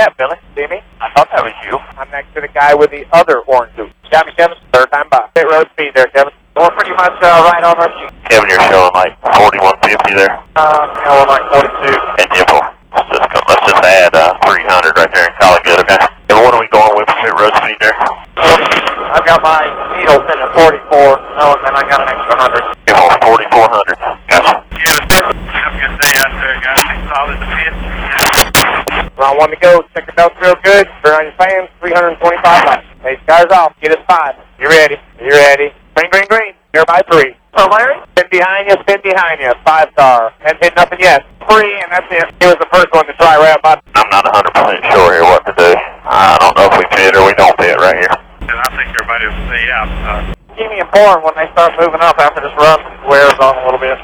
at, Billy? See me? I thought that was you. I'm next to the guy with the other orange suit. Got me, Kevin? Third time by. Pit road speed there, Kevin. We're pretty much uh, right on our. Kevin, you're showing like 4150 there. Uh, you know, we're like 42. And Dimple, let's just, go, let's just add uh, 300 right there and call it good, okay? And what are we going with for pit road speed there? I've got my needle sitting at 44. Oh, and then I got an extra 100. Dimple, 4400. Gotcha. Yes, have a good day out there, guys. Be solid to fit. Round one to go. Check the belts real good. Turn on your fans. 325 bucks. Hey, cars off. Get us five. You ready? You ready? Green, green, green. You're by three. Oh, Larry? Spin behind you. Spin behind you. Five star. And hit nothing yet. Three, and that's it. He was the first one to try right about. I'm not 100% sure here what to do. I don't know if we pit or we don't pit right here. And I think everybody will stay out. Uh, Keep me informed when they start moving up after this run wears on a little bit.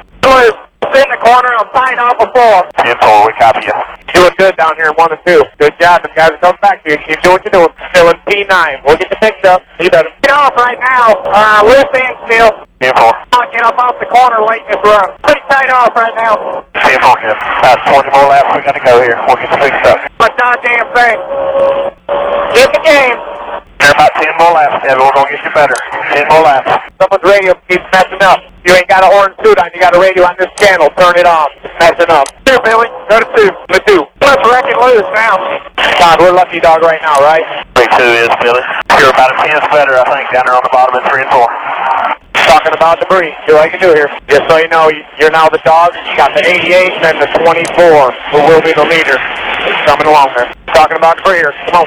Boys, sit in the corner. I'm signing off before. 10-4, we copy you. Doing good down here one and two. Good job. The guys are coming back to you. Keep doing what you're doing. Still in P9. We'll get you picked up. You better. Get off right now. Uh, we're staying still. 10-4. I'll get up off the corner late in this run. Pretty tight off right now. 10-4, Kevin. About 20 more laps we gotta go here. We'll get you fixed up. But goddamn thing. Get the game. There about 10 more laps, Kevin. We're gonna get you better. 10 more laps. Someone's radio keeps messing up. You ain't got an orange suit on. You got a radio on this channel. Turn it off. It's messing up. Here, Billy. Go to two. Go to two. Let's wreck and lose now. God, we're lucky dog right now, right? 3-2 is, Billy. You're about a tenth better, I think, down there on the bottom of 3 and 4. Talking about debris. See what I can do here. Just so you know, you- you're now the dog. You got the 88 and then the 24, who will be the leader. Coming along there. Talking about debris here. Come on.